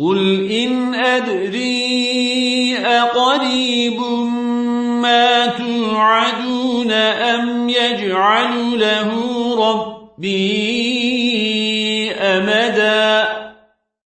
قل إن أدري أقريب ما توعدون أم يجعل له ربي أمدا